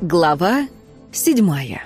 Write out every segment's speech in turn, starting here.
Глава седьмая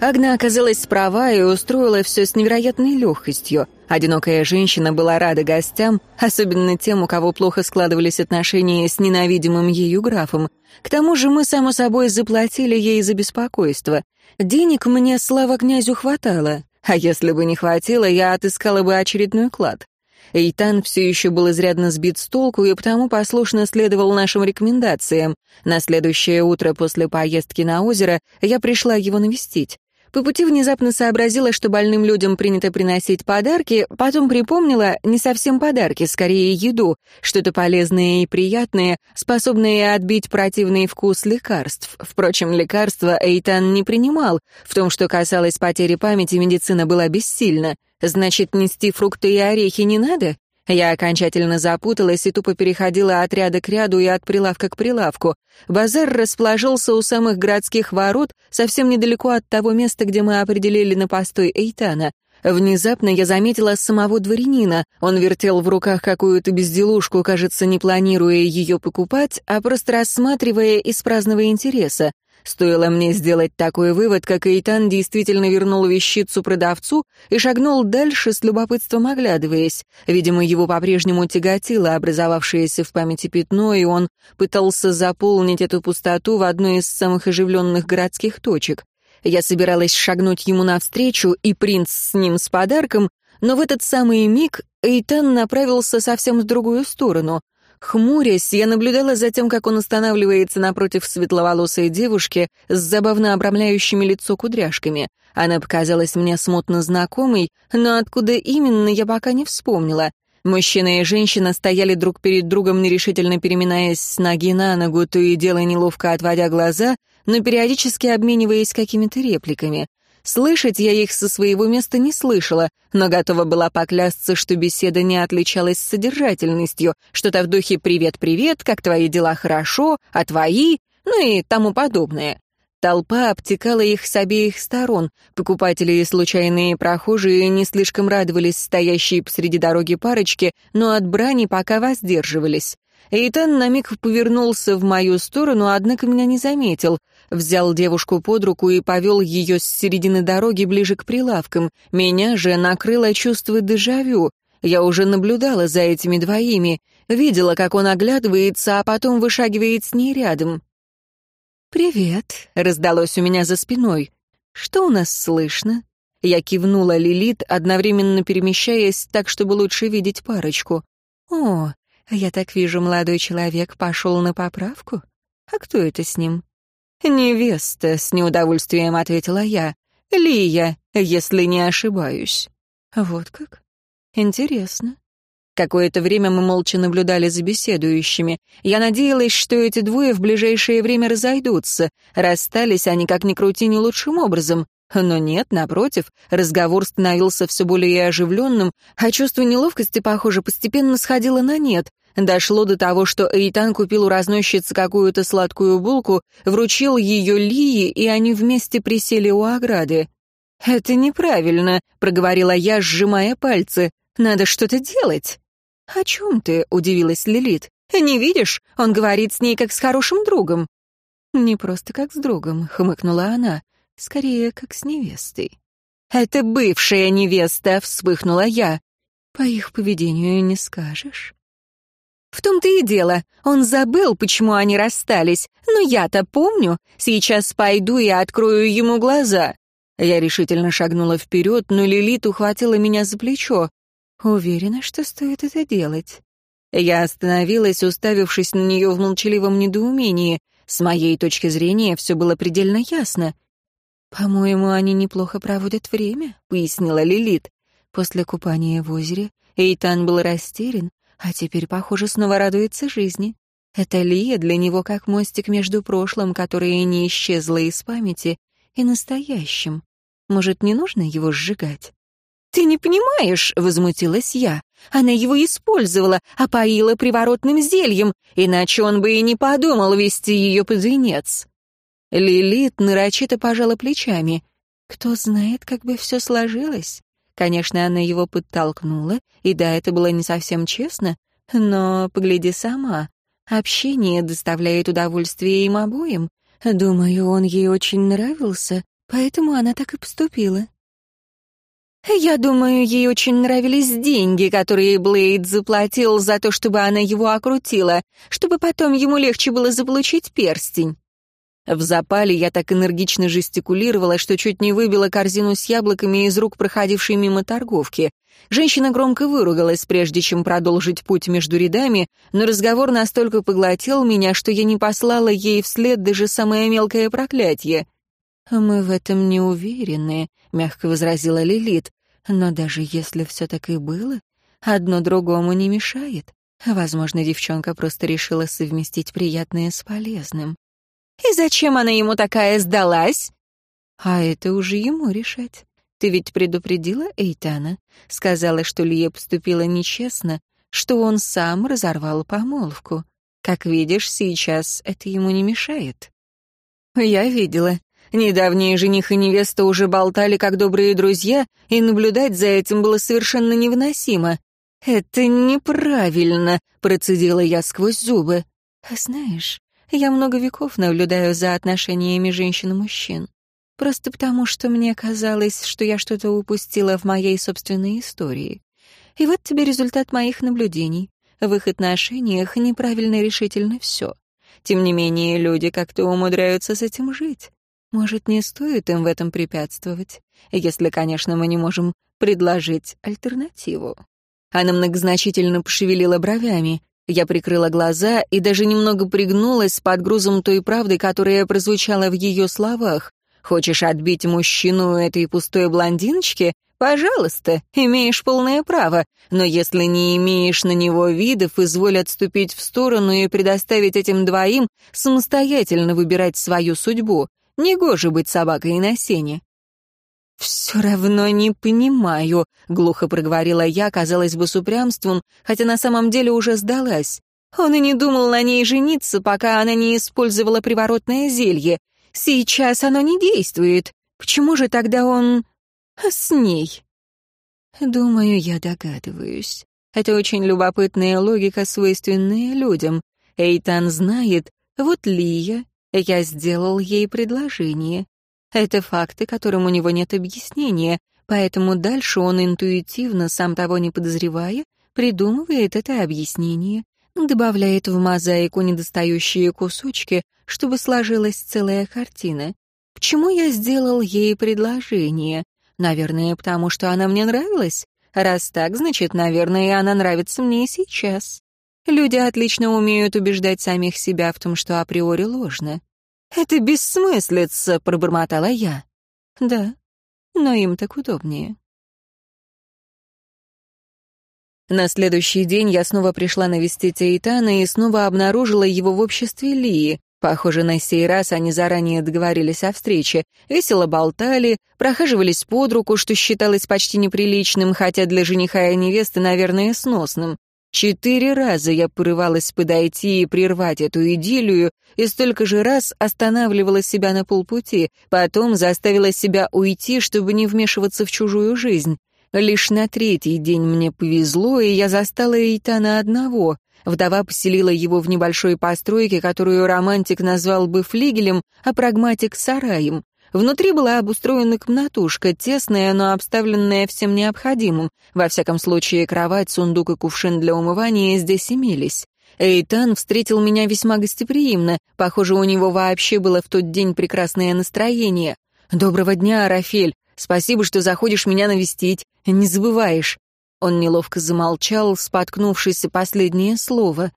Агна оказалась права и устроила все с невероятной легкостью. Одинокая женщина была рада гостям, особенно тем, у кого плохо складывались отношения с ненавидимым ею графом. К тому же мы, само собой, заплатили ей за беспокойство. Денег мне, слава князю, хватало. А если бы не хватило, я отыскала бы очередной клад. Эйтан все еще был изрядно сбит с толку и потому послушно следовал нашим рекомендациям. На следующее утро после поездки на озеро я пришла его навестить. По пути внезапно сообразила, что больным людям принято приносить подарки, потом припомнила не совсем подарки, скорее еду, что-то полезное и приятное, способное отбить противный вкус лекарств. Впрочем, лекарства Эйтан не принимал. В том, что касалось потери памяти, медицина была бессильна. Значит, нести фрукты и орехи не надо? Я окончательно запуталась и тупо переходила от ряда к ряду и от прилавка к прилавку. Базар расположился у самых городских ворот, совсем недалеко от того места, где мы определили на постой Эйтана. Внезапно я заметила самого дворянина. Он вертел в руках какую-то безделушку, кажется, не планируя ее покупать, а просто рассматривая из праздного интереса. Стоило мне сделать такой вывод, как Эйтан действительно вернул вещицу продавцу и шагнул дальше, с любопытством оглядываясь. Видимо, его по-прежнему тяготило образовавшееся в памяти пятно, и он пытался заполнить эту пустоту в одной из самых оживленных городских точек. Я собиралась шагнуть ему навстречу, и принц с ним с подарком, но в этот самый миг Эйтан направился совсем в другую сторону. Хмурясь, я наблюдала за тем, как он останавливается напротив светловолосой девушки с забавно обрамляющими лицо кудряшками. Она показалась мне смутно знакомой, но откуда именно, я пока не вспомнила. Мужчина и женщина стояли друг перед другом, нерешительно переминаясь с ноги на ногу, то и дело неловко отводя глаза, но периодически обмениваясь какими-то репликами. Слышать я их со своего места не слышала, но готова была поклясться, что беседа не отличалась содержательностью, что-то в духе «привет-привет», «как твои дела хорошо», «а твои», ну и тому подобное. Толпа обтекала их с обеих сторон. Покупатели и случайные прохожие не слишком радовались стоящей посреди дороги парочке, но от брани пока воздерживались. Эйтан на миг повернулся в мою сторону, однако меня не заметил. Взял девушку под руку и повел ее с середины дороги ближе к прилавкам. Меня же накрыло чувство дежавю. Я уже наблюдала за этими двоими, видела, как он оглядывается, а потом вышагивает с ней рядом. «Привет», — раздалось у меня за спиной. «Что у нас слышно?» Я кивнула Лилит, одновременно перемещаясь так, чтобы лучше видеть парочку. «О, «Я так вижу, молодой человек пошел на поправку? А кто это с ним?» «Невеста», — с неудовольствием ответила я. «Лия, если не ошибаюсь». «Вот как? Интересно». Какое-то время мы молча наблюдали за беседующими. Я надеялась, что эти двое в ближайшее время разойдутся. Расстались они, как ни крути, не лучшим образом. Но нет, напротив, разговор становился все более оживленным, а чувство неловкости, похоже, постепенно сходило на нет. Дошло до того, что Эйтан купил у разносчицы какую-то сладкую булку, вручил ее Лии, и они вместе присели у ограды. «Это неправильно», — проговорила я, сжимая пальцы. «Надо что-то делать». «О чем ты?» — удивилась Лилит. «Не видишь? Он говорит с ней как с хорошим другом». «Не просто как с другом», — хмыкнула она. «Скорее, как с невестой». «Это бывшая невеста», — вспыхнула я. «По их поведению не скажешь». В том-то и дело. Он забыл, почему они расстались. Но я-то помню. Сейчас пойду и открою ему глаза. Я решительно шагнула вперед, но Лилит ухватила меня за плечо. Уверена, что стоит это делать. Я остановилась, уставившись на нее в молчаливом недоумении. С моей точки зрения все было предельно ясно. «По-моему, они неплохо проводят время», — пояснила Лилит. После купания в озере Эйтан был растерян, а теперь, похоже, снова радуется жизни. Это Лия для него как мостик между прошлым, которое не исчезло из памяти, и настоящим. Может, не нужно его сжигать? «Ты не понимаешь», — возмутилась я. «Она его использовала, опоила приворотным зельем, иначе он бы и не подумал вести ее под венец». Лилит нарочито пожала плечами. «Кто знает, как бы все сложилось. Конечно, она его подтолкнула, и да, это было не совсем честно, но погляди сама. Общение доставляет удовольствие им обоим. Думаю, он ей очень нравился, поэтому она так и поступила. Я думаю, ей очень нравились деньги, которые Блейд заплатил за то, чтобы она его окрутила, чтобы потом ему легче было заполучить перстень. В запале я так энергично жестикулировала, что чуть не выбила корзину с яблоками из рук проходившей мимо торговки. Женщина громко выругалась, прежде чем продолжить путь между рядами, но разговор настолько поглотил меня, что я не послала ей вслед даже самое мелкое проклятие. «Мы в этом не уверены», — мягко возразила Лилит. «Но даже если все так и было, одно другому не мешает. Возможно, девчонка просто решила совместить приятное с полезным». «И зачем она ему такая сдалась?» «А это уже ему решать. Ты ведь предупредила Эйтана? Сказала, что Лия поступила нечестно, что он сам разорвал помолвку. Как видишь, сейчас это ему не мешает». «Я видела. Недавние жених и невеста уже болтали как добрые друзья, и наблюдать за этим было совершенно невыносимо. «Это неправильно», — процедила я сквозь зубы. «А знаешь, я много веков наблюдаю за отношениями женщин и мужчин. Просто потому, что мне казалось, что я что-то упустила в моей собственной истории. И вот тебе результат моих наблюдений. В их отношениях неправильно решительно все. Тем не менее, люди как-то умудряются с этим жить. Может, не стоит им в этом препятствовать, если, конечно, мы не можем предложить альтернативу. Она многозначительно пошевелила бровями. Я прикрыла глаза и даже немного пригнулась под грузом той правды, которая прозвучала в ее словах. «Хочешь отбить мужчину этой пустой блондиночки? Пожалуйста, имеешь полное право, но если не имеешь на него видов, изволь отступить в сторону и предоставить этим двоим самостоятельно выбирать свою судьбу. Негоже быть собакой на сене». «Все равно не понимаю», — глухо проговорила я, казалось бы, с упрямством, хотя на самом деле уже сдалась. Он и не думал на ней жениться, пока она не использовала приворотное зелье. Сейчас оно не действует. Почему же тогда он... с ней? Думаю, я догадываюсь. Это очень любопытная логика, свойственная людям. Эйтан знает, вот Лия, я сделал ей предложение. Это факты, которым у него нет объяснения, поэтому дальше он интуитивно, сам того не подозревая, придумывает это объяснение, добавляет в мозаику недостающие кусочки, чтобы сложилась целая картина. Почему я сделал ей предложение? Наверное, потому что она мне нравилась. Раз так, значит, наверное, она нравится мне и сейчас. Люди отлично умеют убеждать самих себя в том, что априори ложно. «Это бессмыслица», — пробормотала я. «Да, но им так удобнее». На следующий день я снова пришла навестить Эйтана и снова обнаружила его в обществе Лии. Похоже, на сей раз они заранее договорились о встрече, весело болтали, прохаживались под руку, что считалось почти неприличным, хотя для жениха и невесты, наверное, сносным. Четыре раза я порывалась подойти и прервать эту идиллию, и столько же раз останавливала себя на полпути, потом заставила себя уйти, чтобы не вмешиваться в чужую жизнь. Лишь на третий день мне повезло, и я застала Эйтана одного. Вдова поселила его в небольшой постройке, которую романтик назвал бы флигелем, а прагматик — сараем. Внутри была обустроена комнатушка, тесная, но обставленная всем необходимым. Во всяком случае, кровать, сундук и кувшин для умывания здесь имелись. Эйтан встретил меня весьма гостеприимно. Похоже, у него вообще было в тот день прекрасное настроение. «Доброго дня, Арафель. Спасибо, что заходишь меня навестить. Не забываешь. Он неловко замолчал, споткнувшись последнее слово.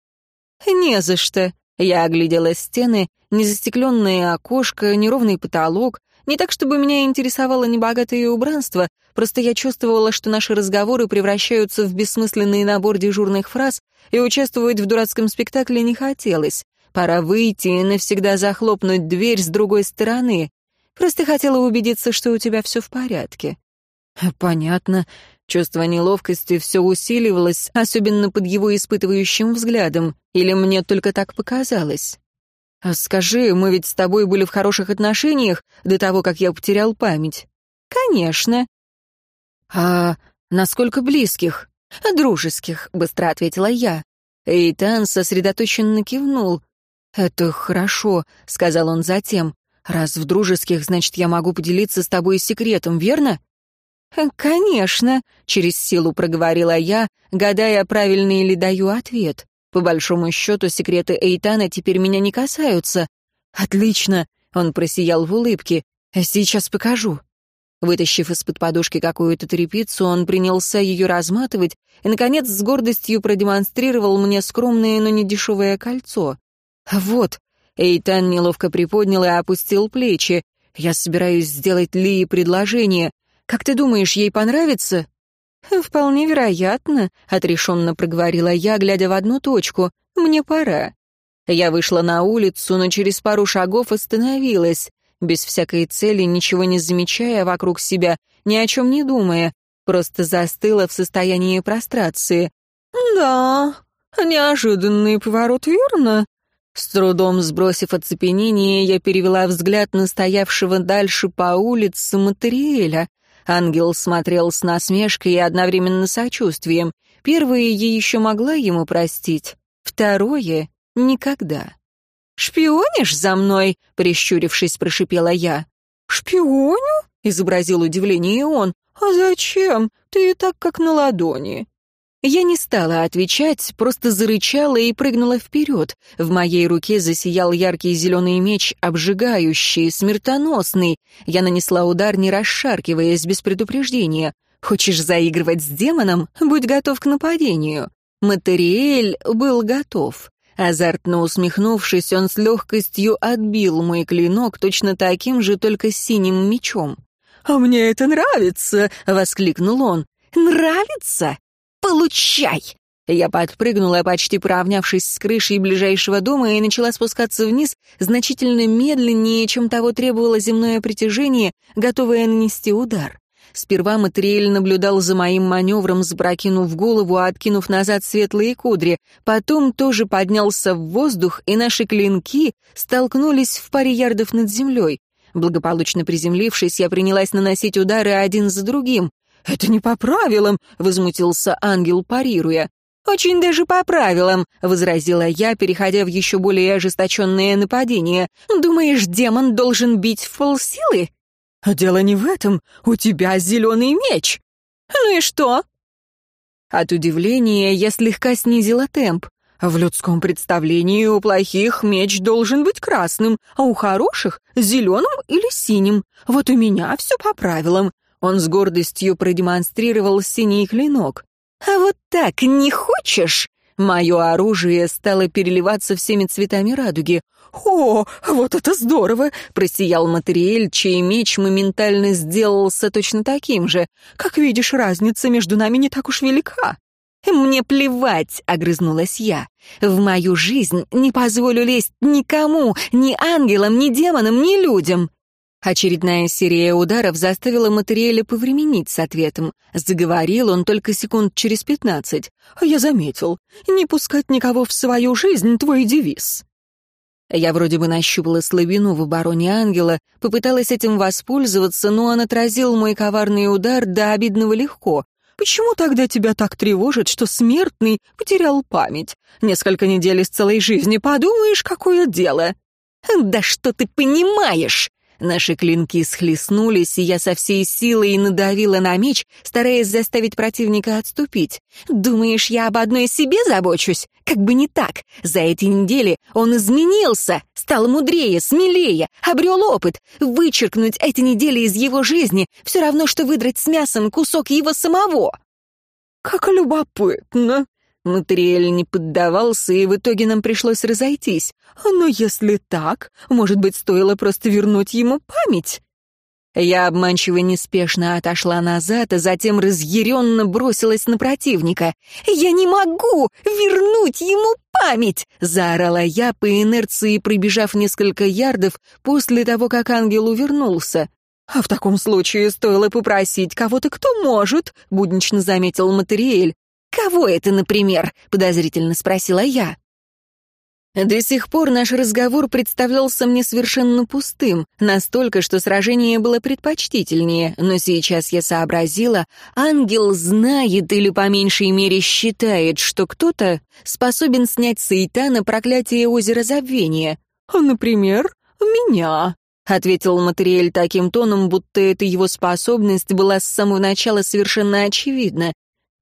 «Не за что». Я оглядела стены, незастекленное окошко, неровный потолок. Не так, чтобы меня интересовало небогатое убранство, просто я чувствовала, что наши разговоры превращаются в бессмысленный набор дежурных фраз, и участвовать в дурацком спектакле не хотелось. Пора выйти и навсегда захлопнуть дверь с другой стороны. Просто хотела убедиться, что у тебя все в порядке. «Понятно. Чувство неловкости все усиливалось, особенно под его испытывающим взглядом. Или мне только так показалось? А скажи, мы ведь с тобой были в хороших отношениях до того, как я потерял память? Конечно. «А насколько близких?» «Дружеских», — быстро ответила я. Эйтан сосредоточенно кивнул. «Это хорошо», — сказал он затем. «Раз в дружеских, значит, я могу поделиться с тобой секретом, верно?» «Конечно», — через силу проговорила я, гадая, правильный ли даю ответ. По большому счету, секреты Эйтана теперь меня не касаются. «Отлично!» — он просиял в улыбке. «Сейчас покажу». Вытащив из-под подушки какую-то тряпицу, он принялся ее разматывать и, наконец, с гордостью продемонстрировал мне скромное, но не дешевое кольцо. «Вот», — Эйтан неловко приподнял и опустил плечи. «Я собираюсь сделать Лии предложение. Как ты думаешь, ей понравится?» «Вполне вероятно», — отрешенно проговорила я, глядя в одну точку. «Мне пора». Я вышла на улицу, но через пару шагов остановилась без всякой цели, ничего не замечая вокруг себя, ни о чем не думая, просто застыла в состоянии прострации. «Да, неожиданный поворот, верно?» С трудом сбросив оцепенение, я перевела взгляд на стоявшего дальше по улице Материэля. Ангел смотрел с насмешкой и одновременно сочувствием. Первое я еще могла ему простить, второе — никогда. «Шпионишь за мной?» — прищурившись, прошипела я. «Шпионю?» — изобразил удивление он. «А зачем? Ты и так как на ладони». Я не стала отвечать, просто зарычала и прыгнула вперед. В моей руке засиял яркий зеленый меч, обжигающий, смертоносный. Я нанесла удар, не расшаркиваясь, без предупреждения. «Хочешь заигрывать с демоном? Будь готов к нападению». Материэль был готов. Азартно усмехнувшись, он с легкостью отбил мой клинок точно таким же, только синим мечом. «А мне это нравится!» — воскликнул он. «Нравится? Получай!» Я подпрыгнула, почти поравнявшись с крышей ближайшего дома, и начала спускаться вниз значительно медленнее, чем того требовало земное притяжение, готовое нанести удар. Сперва Матриэль наблюдал за моим маневром, запрокинув голову, откинув назад светлые кудри. Потом тоже поднялся в воздух, и наши клинки столкнулись в паре ярдов над землей. Благополучно приземлившись, я принялась наносить удары один за другим. «Это не по правилам», — возмутился ангел, парируя. «Очень даже по правилам», — возразила я, переходя в еще более ожесточенное нападение. «Думаешь, демон должен бить в полсилы?» А «Дело не в этом. У тебя зеленый меч». «Ну и что?» От удивления я слегка снизила темп. В людском представлении у плохих меч должен быть красным, а у хороших — зеленым или синим. Вот у меня все по правилам. Он с гордостью продемонстрировал синий клинок. «А вот так не хочешь?» Мое оружие стало переливаться всеми цветами радуги. «О, вот это здорово!» — просиял Материэль, чей меч моментально сделался точно таким же. «Как видишь, разница между нами не так уж велика». «Мне плевать», — огрызнулась я. «В мою жизнь не позволю лезть никому, ни ангелам, ни демонам, ни людям». Очередная серия ударов заставила Материэля повременить с ответом. Заговорил он только секунд через пятнадцать. «Я заметил. Не пускать никого в свою жизнь — твой девиз». Я вроде бы нащупала слабину в обороне ангела, попыталась этим воспользоваться, но он отразил мой коварный удар до обидного легко. «Почему тогда тебя так тревожит, что смертный потерял память? Несколько недель из целой жизни, подумаешь, какое дело!» «Да что ты понимаешь!» Наши клинки схлестнулись, и я со всей силой надавила на меч, стараясь заставить противника отступить. «Думаешь, я об одной себе забочусь? Как бы не так. За эти недели он изменился, стал мудрее, смелее, обрел опыт. Вычеркнуть эти недели из его жизни — все равно, что выдрать с мясом кусок его самого». «Как любопытно!» Нутриэль не поддавался, и в итоге нам пришлось разойтись. Но если так, может быть, стоило просто вернуть ему память? Я обманчиво неспешно отошла назад, а затем разъяренно бросилась на противника. «Я не могу вернуть ему память!» — заорала я по инерции, пробежав несколько ярдов после того, как ангел увернулся. «А в таком случае стоило попросить кого-то, кто может», — буднично заметил Материэль. «Кого это, например?» — подозрительно спросила я. До сих пор наш разговор представлялся мне совершенно пустым, настолько, что сражение было предпочтительнее, но сейчас я сообразила, ангел знает или по меньшей мере считает, что кто-то способен снять с Эйтана проклятие озера забвения. «Например, меня», — ответил Материэль таким тоном, будто эта его способность была с самого начала совершенно очевидна.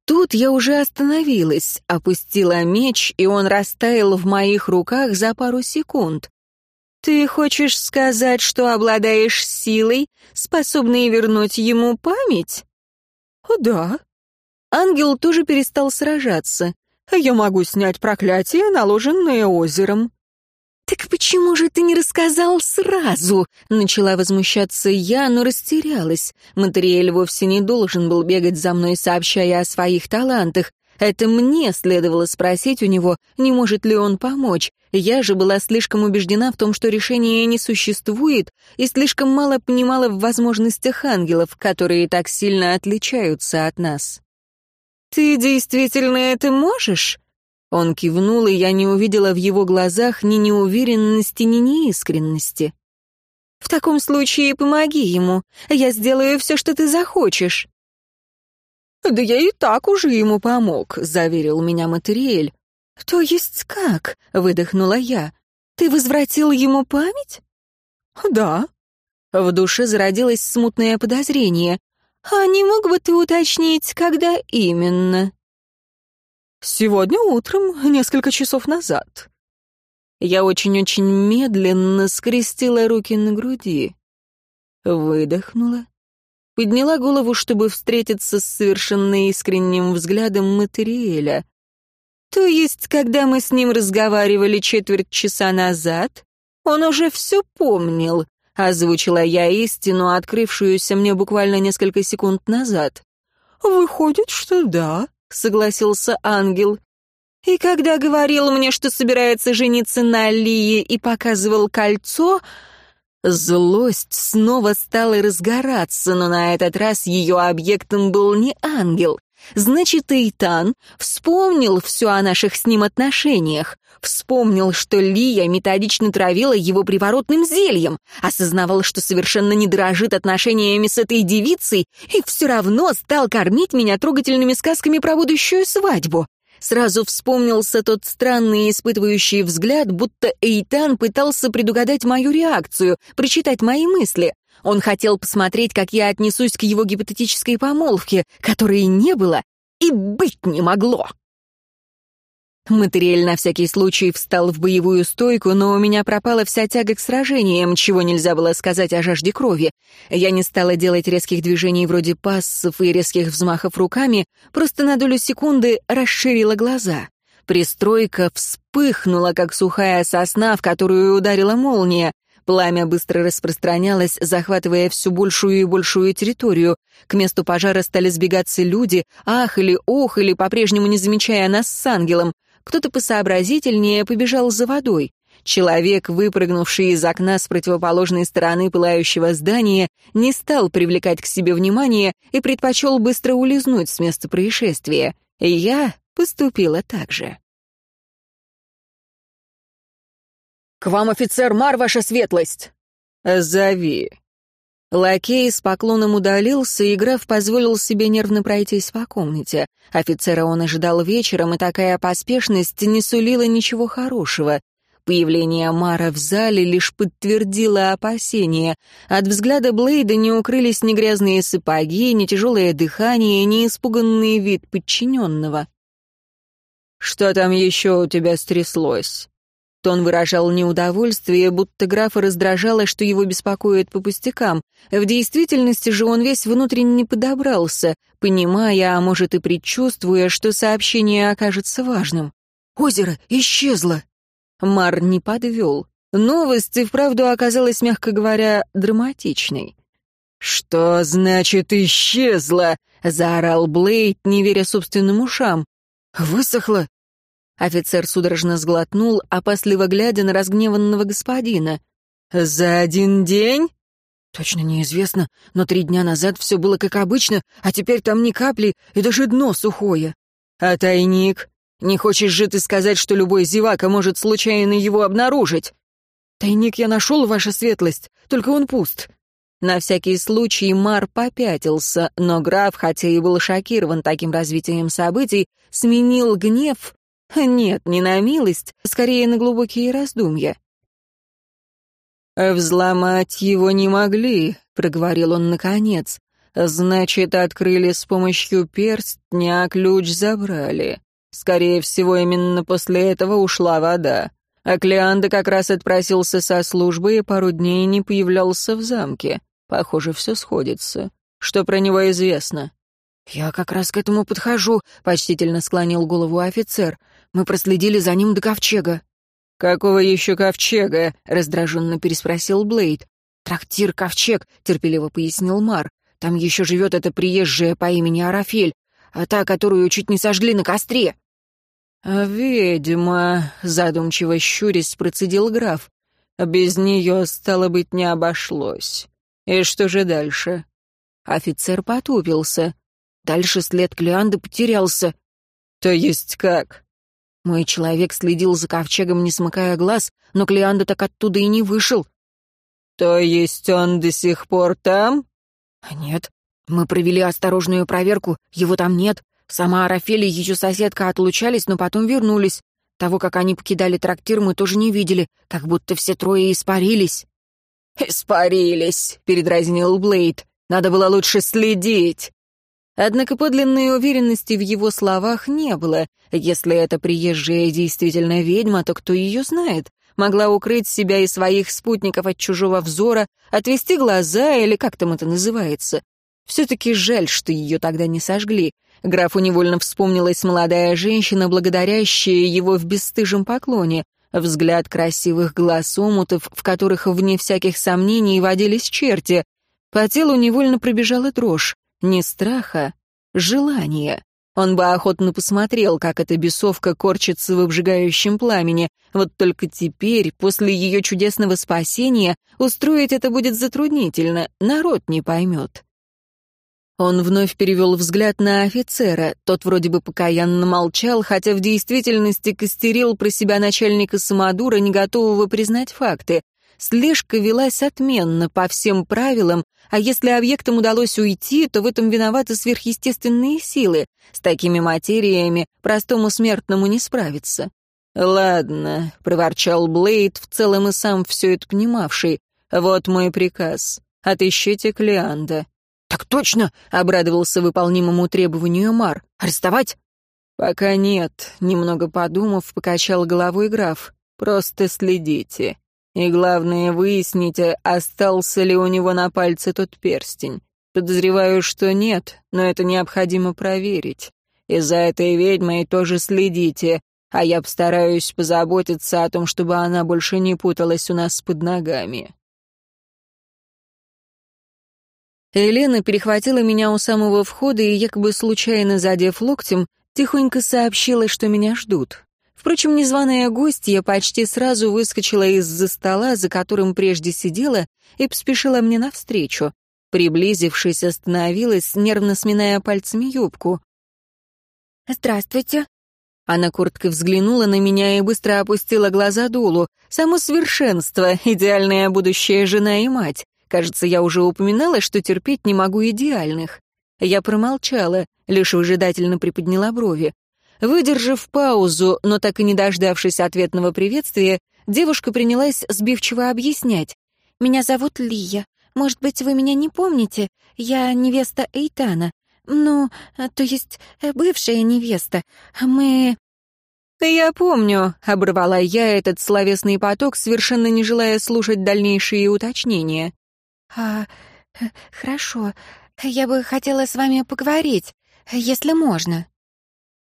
Тут я уже остановилась, опустила меч, и он растаял в моих руках за пару секунд. «Ты хочешь сказать, что обладаешь силой, способной вернуть ему память?» «О, да». Ангел тоже перестал сражаться. «Я могу снять проклятие, наложенное озером». «Так почему же ты не рассказал сразу?» Начала возмущаться я, но растерялась. Материэль вовсе не должен был бегать за мной, сообщая о своих талантах. Это мне следовало спросить у него, не может ли он помочь. Я же была слишком убеждена в том, что решения не существует, и слишком мало понимала в возможностях ангелов, которые так сильно отличаются от нас. «Ты действительно это можешь?» Он кивнул, и я не увидела в его глазах ни неуверенности, ни неискренности. «В таком случае помоги ему. Я сделаю все, что ты захочешь». «Да я и так уже ему помог», — заверил меня Материэль. «То есть как?» — выдохнула я. «Ты возвратил ему память?» «Да». В душе зародилось смутное подозрение. «А не мог бы ты уточнить, когда именно?» «Сегодня утром, несколько часов назад». Я очень-очень медленно скрестила руки на груди. Выдохнула. Подняла голову, чтобы встретиться с совершенно искренним взглядом Материэля. То есть, когда мы с ним разговаривали четверть часа назад, он уже все помнил, озвучила я истину, открывшуюся мне буквально несколько секунд назад. «Выходит, что да», — согласился ангел. «И когда говорил мне, что собирается жениться на Лии и показывал кольцо...» Злость снова стала разгораться, но на этот раз ее объектом был не ангел. Значит, Эйтан вспомнил все о наших с ним отношениях, вспомнил, что Лия методично травила его приворотным зельем, осознавал, что совершенно не дорожит отношениями с этой девицей и все равно стал кормить меня трогательными сказками про будущую свадьбу. Сразу вспомнился тот странный испытывающий взгляд, будто Эйтан пытался предугадать мою реакцию, прочитать мои мысли. Он хотел посмотреть, как я отнесусь к его гипотетической помолвке, которой не было и быть не могло. Материэль на всякий случай встал в боевую стойку, но у меня пропала вся тяга к сражениям, чего нельзя было сказать о жажде крови. Я не стала делать резких движений вроде пассов и резких взмахов руками, просто на долю секунды расширила глаза. Пристройка вспыхнула, как сухая сосна, в которую ударила молния. Пламя быстро распространялось, захватывая всю большую и большую территорию. К месту пожара стали сбегаться люди, ах или ох, или по-прежнему не замечая нас с ангелом. Кто-то посообразительнее побежал за водой. Человек, выпрыгнувший из окна с противоположной стороны пылающего здания, не стал привлекать к себе внимание и предпочел быстро улизнуть с места происшествия. Я поступила так же. «К вам офицер Мар, ваша светлость!» «Зови». Лакей с поклоном удалился, и граф позволил себе нервно пройтись по комнате. Офицера он ожидал вечером, и такая поспешность не сулила ничего хорошего. Появление Мара в зале лишь подтвердило опасения. От взгляда Блейда не укрылись ни грязные сапоги, ни тяжелое дыхание, ни испуганный вид подчиненного. «Что там еще у тебя стряслось?» Тон выражал неудовольствие, будто графа раздражало, что его беспокоит по пустякам. В действительности же он весь внутренне подобрался, понимая, а может и предчувствуя, что сообщение окажется важным. «Озеро исчезло!» Мар не подвел. Новость и вправду оказалась, мягко говоря, драматичной. «Что значит исчезла?» — заорал Блейд, не веря собственным ушам. «Высохло?» Офицер судорожно сглотнул, опасливо глядя на разгневанного господина. «За один день?» «Точно неизвестно, но три дня назад все было как обычно, а теперь там ни капли и даже дно сухое». «А тайник? Не хочешь же ты сказать, что любой зевака может случайно его обнаружить? Тайник я нашел, ваша светлость, только он пуст. На всякий случай Мар попятился, но граф, хотя и был шокирован таким развитием событий, сменил гнев, нет, не на милость, скорее на глубокие раздумья. «Взломать его не могли», — проговорил он наконец. «Значит, открыли с помощью перстня, а ключ забрали. Скорее всего, именно после этого ушла вода. А Клеанда как раз отпросился со службы и пару дней не появлялся в замке. Похоже, все сходится. Что про него известно?» «Я как раз к этому подхожу», — почтительно склонил голову офицер. «Мы проследили за ним до ковчега». «Какого еще ковчега?» — раздраженно переспросил Блейд. «Трактир «Ковчег», — терпеливо пояснил Мар. «Там еще живет эта приезжая по имени Арафель, а та, которую чуть не сожгли на костре». «А ведьма», — задумчиво щурясь процедил граф. «Без нее, стало быть, не обошлось. И что же дальше?» Офицер потупился. Дальше след Клеанды потерялся. «То есть как?» Мой человек следил за ковчегом, не смыкая глаз, но Клеанда так оттуда и не вышел. «То есть он до сих пор там?» «Нет. Мы провели осторожную проверку, его там нет. Сама Арафель и ее соседка отлучались, но потом вернулись. Того, как они покидали трактир, мы тоже не видели, как будто все трое испарились». «Испарились», — передразнил Блейд. «Надо было лучше следить». Однако подлинной уверенности в его словах не было. Если эта приезжая действительно ведьма, то кто ее знает? Могла укрыть себя и своих спутников от чужого взора, отвести глаза или как там это называется. Все-таки жаль, что ее тогда не сожгли. Графу невольно вспомнилась молодая женщина, благодарящая его в бесстыжем поклоне. Взгляд красивых глаз омутов, в которых, вне всяких сомнений, водились черти. По телу невольно пробежала дрожь. Не страха, желания. Он бы охотно посмотрел, как эта бесовка корчится в обжигающем пламени. Вот только теперь, после ее чудесного спасения, устроить это будет затруднительно, народ не поймет. Он вновь перевел взгляд на офицера. Тот вроде бы покаянно молчал, хотя в действительности костерил про себя начальника самодура, не готового признать факты. Слежка велась отменно, по всем правилам, а если объектам удалось уйти, то в этом виноваты сверхъестественные силы. С такими материями простому смертному не справиться. «Ладно», — проворчал Блейд, в целом и сам все это понимавший. «Вот мой приказ. Отыщите Клеанда». «Так точно!» — обрадовался выполнимому требованию Мар. «Арестовать?» «Пока нет», — немного подумав, покачал головой граф. «Просто следите. И главное, выясните, остался ли у него на пальце тот перстень. Подозреваю, что нет, но это необходимо проверить. И за этой ведьмой тоже следите, а я постараюсь позаботиться о том, чтобы она больше не путалась у нас под ногами». Елена перехватила меня у самого входа и, якобы случайно задев локтем, тихонько сообщила, что меня ждут. Впрочем, незваная гостья почти сразу выскочила из-за стола, за которым прежде сидела, и поспешила мне навстречу. Приблизившись, остановилась, нервно сминая пальцами юбку. «Здравствуйте». Она коротко взглянула на меня и быстро опустила глаза дулу. Само совершенство, идеальная будущая жена и мать. Кажется, я уже упоминала, что терпеть не могу идеальных. Я промолчала, лишь выжидательно приподняла брови. Выдержав паузу, но так и не дождавшись ответного приветствия, девушка принялась сбивчиво объяснять. «Меня зовут Лия. Может быть, вы меня не помните? Я невеста Эйтана. Ну, то есть бывшая невеста. Мы...» «Я помню», — оборвала я этот словесный поток, совершенно не желая слушать дальнейшие уточнения. «А, хорошо. Я бы хотела с вами поговорить, если можно».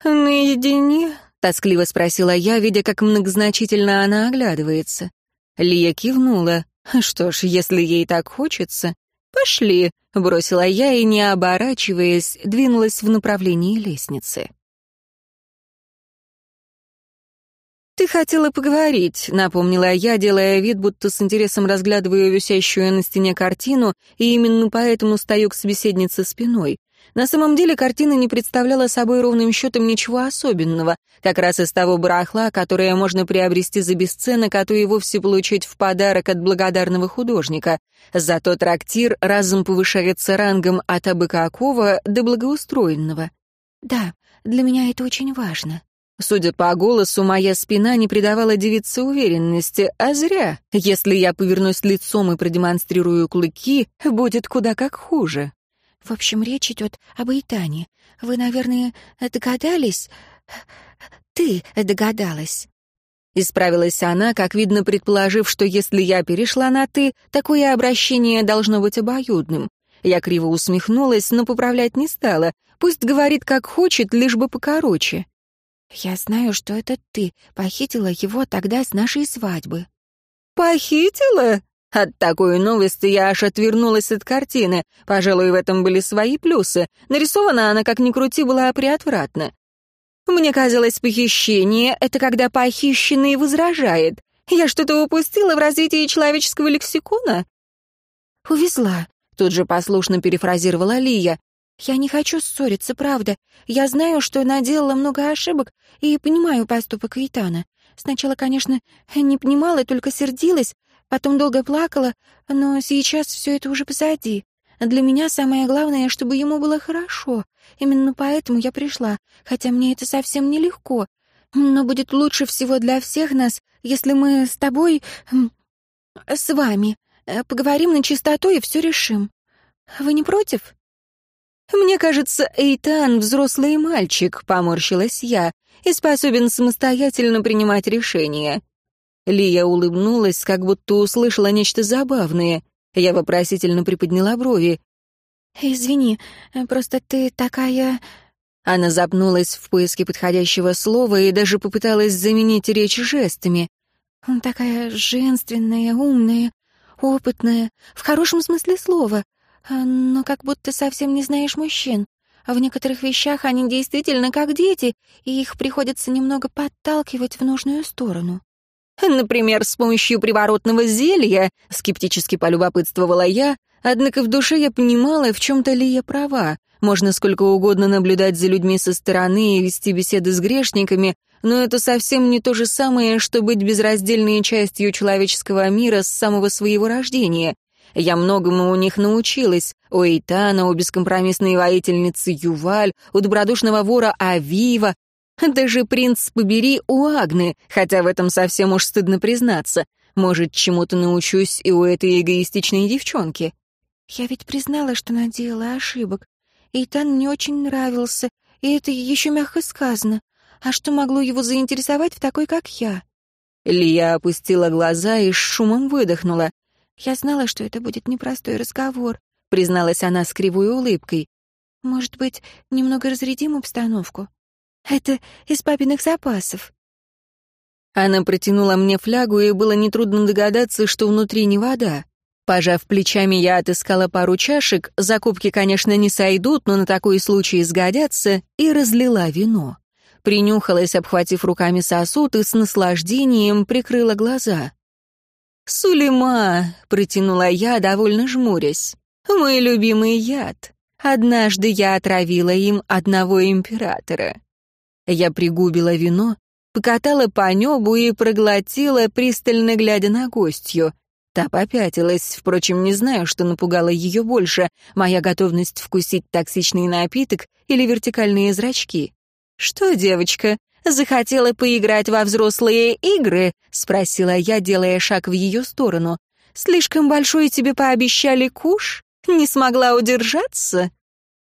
«Наедине?» — тоскливо спросила я, видя, как многозначительно она оглядывается. Лия кивнула. «Что ж, если ей так хочется...» «Пошли», — бросила я и, не оборачиваясь, двинулась в направлении лестницы. «Ты хотела поговорить», — напомнила я, делая вид, будто с интересом разглядываю висящую на стене картину, и именно поэтому стою к собеседнице спиной. На самом деле картина не представляла собой ровным счетом ничего особенного, как раз из того барахла, которое можно приобрести за бесценок, а то и вовсе получить в подарок от благодарного художника. Зато трактир разом повышается рангом от абы какого до благоустроенного. «Да, для меня это очень важно». Судя по голосу, моя спина не придавала девице уверенности, а зря. Если я повернусь лицом и продемонстрирую клыки, будет куда как хуже. В общем, речь идет об Итане. Вы, наверное, догадались? Ты догадалась. Исправилась она, как видно, предположив, что если я перешла на «ты», такое обращение должно быть обоюдным. Я криво усмехнулась, но поправлять не стала. Пусть говорит, как хочет, лишь бы покороче. «Я знаю, что это ты похитила его тогда с нашей свадьбы». «Похитила?» От такой новости я аж отвернулась от картины. Пожалуй, в этом были свои плюсы. Нарисована она, как ни крути, была приотвратна. Мне казалось, похищение — это когда похищенный возражает. Я что-то упустила в развитии человеческого лексикона? «Увезла», — тут же послушно перефразировала Лия. «Я не хочу ссориться, правда. Я знаю, что наделала много ошибок и понимаю поступок Витана. Сначала, конечно, не понимала, только сердилась, Потом долго плакала, но сейчас все это уже позади. Для меня самое главное, чтобы ему было хорошо. Именно поэтому я пришла, хотя мне это совсем нелегко. Но будет лучше всего для всех нас, если мы с тобой... с вами э, поговорим на чистоту и все решим. Вы не против?» «Мне кажется, Эйтан — взрослый мальчик», — поморщилась я, «и способен самостоятельно принимать решения. Лия улыбнулась, как будто услышала нечто забавное. Я вопросительно приподняла брови. «Извини, просто ты такая...» Она запнулась в поиске подходящего слова и даже попыталась заменить речь жестами. «Такая женственная, умная, опытная, в хорошем смысле слова, но как будто совсем не знаешь мужчин. В некоторых вещах они действительно как дети, и их приходится немного подталкивать в нужную сторону». Например, с помощью приворотного зелья, скептически полюбопытствовала я, однако в душе я понимала, в чем-то ли я права. Можно сколько угодно наблюдать за людьми со стороны и вести беседы с грешниками, но это совсем не то же самое, что быть безраздельной частью человеческого мира с самого своего рождения. Я многому у них научилась. У Эйтана, у бескомпромиссной воительницы Юваль, у добродушного вора Авива, даже принц побери у Агны, хотя в этом совсем уж стыдно признаться. Может, чему-то научусь и у этой эгоистичной девчонки. Я ведь признала, что наделала ошибок. Эйтан мне очень нравился, и это еще мягко сказано. А что могло его заинтересовать в такой, как я? Лия опустила глаза и с шумом выдохнула. «Я знала, что это будет непростой разговор», — призналась она с кривой улыбкой. «Может быть, немного разрядим обстановку? Это из папиных запасов». Она протянула мне флягу, и было нетрудно догадаться, что внутри не вода. Пожав плечами, я отыскала пару чашек, закупки, конечно, не сойдут, но на такой случай сгодятся, и разлила вино. Принюхалась, обхватив руками сосуд, и с наслаждением прикрыла глаза. «Сулейма!» — протянула я, довольно жмурясь. «Мой любимый яд. Однажды я отравила им одного императора. Я пригубила вино, покатала по небу и проглотила, пристально глядя на гостью. Та попятилась, впрочем, не знаю, что напугало ее больше, моя готовность вкусить токсичный напиток или вертикальные зрачки. «Что, девочка, захотела поиграть во взрослые игры?» — спросила я, делая шаг в ее сторону. «Слишком большой тебе пообещали куш? Не смогла удержаться?»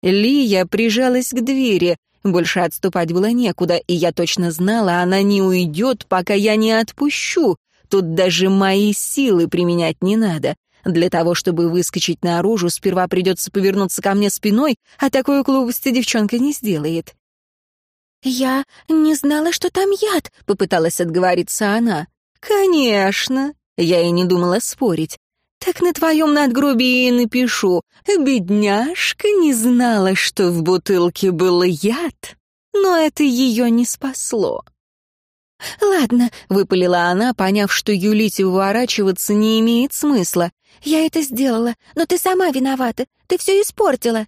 Лия прижалась к двери, больше отступать было некуда, и я точно знала, она не уйдет, пока я не отпущу. Тут даже мои силы применять не надо. Для того, чтобы выскочить наружу, сперва придется повернуться ко мне спиной, а такую глупости девчонка не сделает. «Я не знала, что там яд», — попыталась отговориться она. «Конечно». Я и не думала спорить. Так на твоем надгробии и напишу. Бедняжка не знала, что в бутылке был яд, но это ее не спасло. «Ладно», — выпалила она, поняв, что юлить и уворачиваться не имеет смысла. «Я это сделала, но ты сама виновата. Ты все испортила».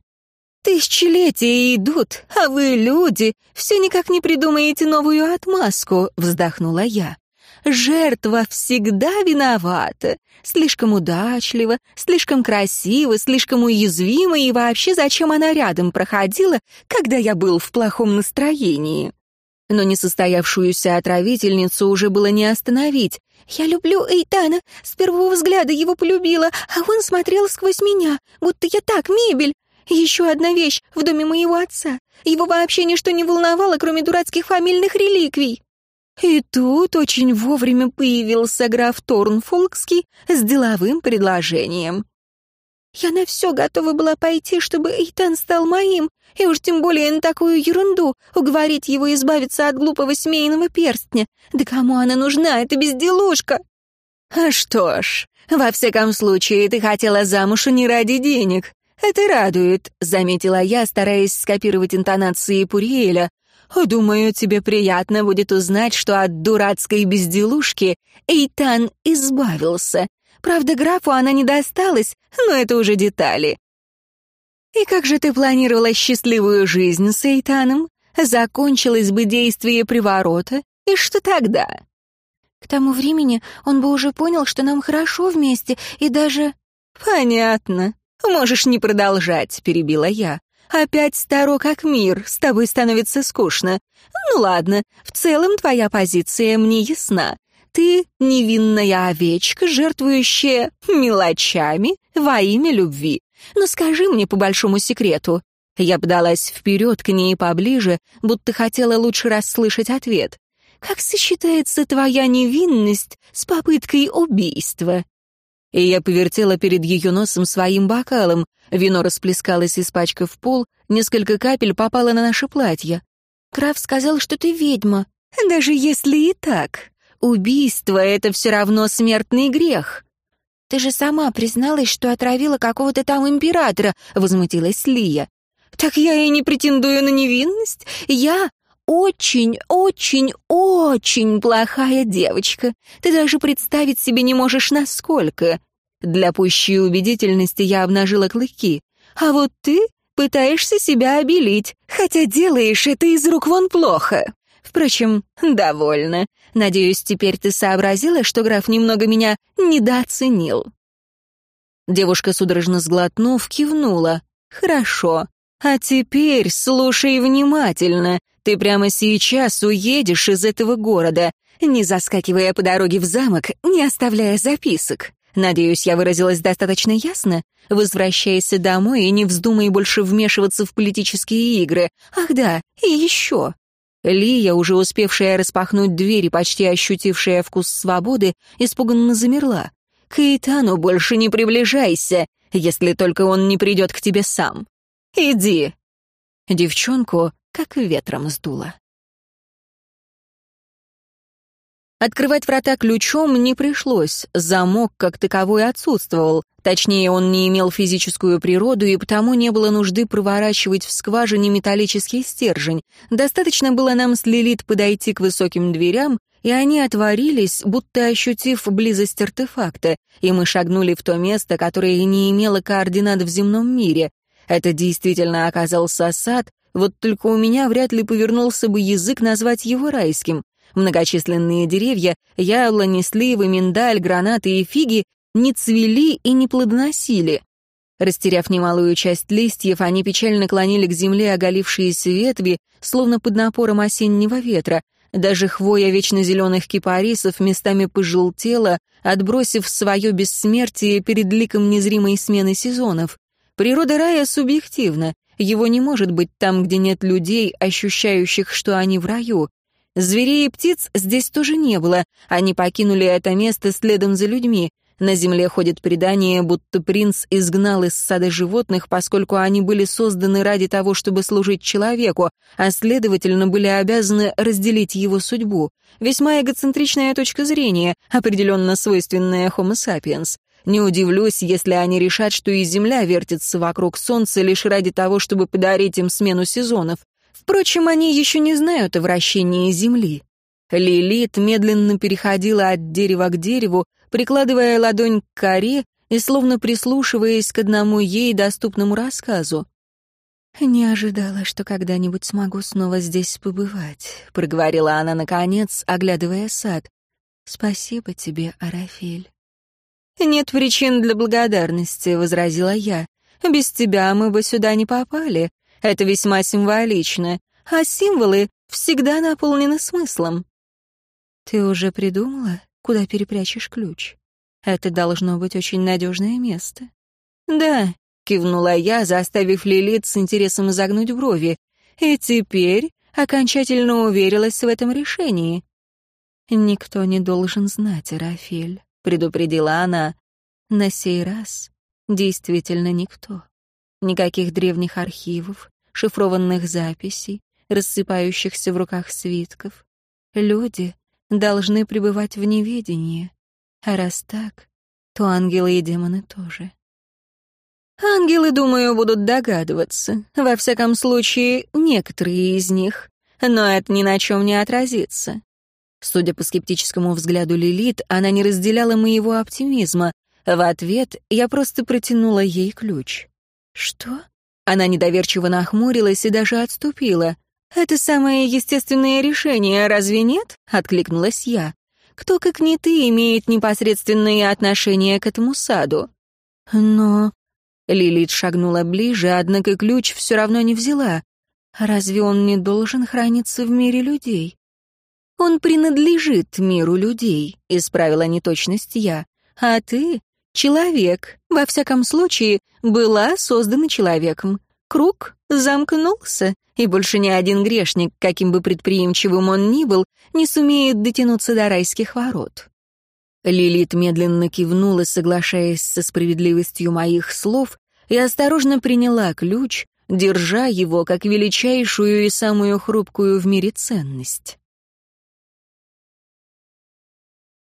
Тысячелетия идут, а вы, люди, все никак не придумаете новую отмазку», — вздохнула я. Жертва всегда виновата. Слишком удачлива, слишком красива, слишком уязвима и вообще зачем она рядом проходила, когда я был в плохом настроении? Но несостоявшуюся отравительницу уже было не остановить. «Я люблю Эйтана, с первого взгляда его полюбила, а он смотрел сквозь меня, будто я так, мебель. Еще одна вещь в доме моего отца. Его вообще ничто не волновало, кроме дурацких фамильных реликвий». И тут очень вовремя появился граф Торнфолкский с деловым предложением. «Я на все готова была пойти, чтобы Эйтан стал моим, и уж тем более на такую ерунду, уговорить его избавиться от глупого семейного перстня. Да кому она нужна, эта безделушка?» «А что ж, во всяком случае, ты хотела замуж не ради денег. Это радует», — заметила я, стараясь скопировать интонации Пуриэля, Думаю, тебе приятно будет узнать, что от дурацкой безделушки Эйтан избавился. Правда, графу она не досталась, но это уже детали. И как же ты планировала счастливую жизнь с Эйтаном? Закончилось бы действие приворота, и что тогда? К тому времени он бы уже понял, что нам хорошо вместе, и даже... Понятно. Можешь не продолжать, перебила я. Опять старо как мир, с тобой становится скучно. Ну ладно, в целом твоя позиция мне ясна. Ты невинная овечка, жертвующая мелочами во имя любви. Но скажи мне по большому секрету. Я подалась вперед к ней поближе, будто хотела лучше расслышать ответ. Как сочетается твоя невинность с попыткой убийства? И я повертела перед ее носом своим бокалом, Вино расплескалось, испачкав пол, несколько капель попало на наше платье. «Граф сказал, что ты ведьма». «Даже если и так. Убийство — это все равно смертный грех». «Ты же сама призналась, что отравила какого-то там императора», — возмутилась Лия. «Так я и не претендую на невинность. Я очень, очень, очень плохая девочка. Ты даже представить себе не можешь, насколько. Для пущей убедительности я обнажила клыки. «А вот ты пытаешься себя обелить, хотя делаешь это из рук вон плохо. Впрочем, довольно. Надеюсь, теперь ты сообразила, что граф немного меня недооценил». Девушка, судорожно сглотнув, кивнула. «Хорошо. А теперь слушай внимательно. Ты прямо сейчас уедешь из этого города, не заскакивая по дороге в замок, не оставляя записок. Надеюсь, я выразилась достаточно ясно? Возвращайся домой и не вздумай больше вмешиваться в политические игры. Ах да, и еще. Лия, уже успевшая распахнуть дверь и почти ощутившая вкус свободы, испуганно замерла. «К Итану больше не приближайся, если только он не придет к тебе сам. Иди!» Девчонку как ветром сдуло. Открывать врата ключом не пришлось, замок как таковой отсутствовал. Точнее, он не имел физическую природу, и потому не было нужды проворачивать в скважине металлический стержень. Достаточно было нам с Лилит подойти к высоким дверям, и они отворились, будто ощутив близость артефакта, и мы шагнули в то место, которое не имело координат в земном мире. Это действительно оказался сад, вот только у меня вряд ли повернулся бы язык назвать его райским. Многочисленные деревья, яблони, сливы, миндаль, гранаты и фиги не цвели и не плодоносили. Растеряв немалую часть листьев, они печально клонили к земле оголившиеся ветви, словно под напором осеннего ветра. Даже хвоя вечно зеленых кипарисов местами пожелтела, отбросив свое бессмертие перед ликом незримой смены сезонов. Природа рая субъективна. Его не может быть там, где нет людей, ощущающих, что они в раю. Зверей и птиц здесь тоже не было, они покинули это место следом за людьми. На земле ходит предание, будто принц изгнал из сада животных, поскольку они были созданы ради того, чтобы служить человеку, а следовательно были обязаны разделить его судьбу. Весьма эгоцентричная точка зрения, определенно свойственная Homo sapiens. Не удивлюсь, если они решат, что и Земля вертится вокруг Солнца лишь ради того, чтобы подарить им смену сезонов. Впрочем, они еще не знают о вращении Земли. Лилит медленно переходила от дерева к дереву, прикладывая ладонь к коре и словно прислушиваясь к одному ей доступному рассказу. «Не ожидала, что когда-нибудь смогу снова здесь побывать», — проговорила она наконец, оглядывая сад. «Спасибо тебе, Арафель». «Нет причин для благодарности», — возразила я. «Без тебя мы бы сюда не попали. Это весьма символично. А символы всегда наполнены смыслом». «Ты уже придумала, куда перепрячешь ключ? Это должно быть очень надежное место». «Да, Кивнула я, заставив Лилит с интересом загнуть брови. И теперь окончательно уверилась в этом решении. «Никто не должен знать, Рафель», — предупредила она. «На сей раз действительно никто. Никаких древних архивов, шифрованных записей, рассыпающихся в руках свитков. Люди должны пребывать в неведении. А раз так, то ангелы и демоны тоже. Ангелы, думаю, будут догадываться. Во всяком случае, некоторые из них. Но это ни на чем не отразится. Судя по скептическому взгляду Лилит, она не разделяла моего оптимизма. В ответ я просто протянула ей ключ. «Что?» Она недоверчиво нахмурилась и даже отступила. «Это самое естественное решение, разве нет?» — откликнулась я. «Кто, как не ты, имеет непосредственное отношение к этому саду?» «Но...» Лилит шагнула ближе, однако ключ все равно не взяла. Разве он не должен храниться в мире людей? Он принадлежит миру людей, исправила неточность я. А ты — человек, во всяком случае, была создана человеком. Круг замкнулся, и больше ни один грешник, каким бы предприимчивым он ни был, не сумеет дотянуться до райских ворот. Лилит медленно кивнула, соглашаясь со справедливостью моих слов, и осторожно приняла ключ, держа его как величайшую и самую хрупкую в мире ценность.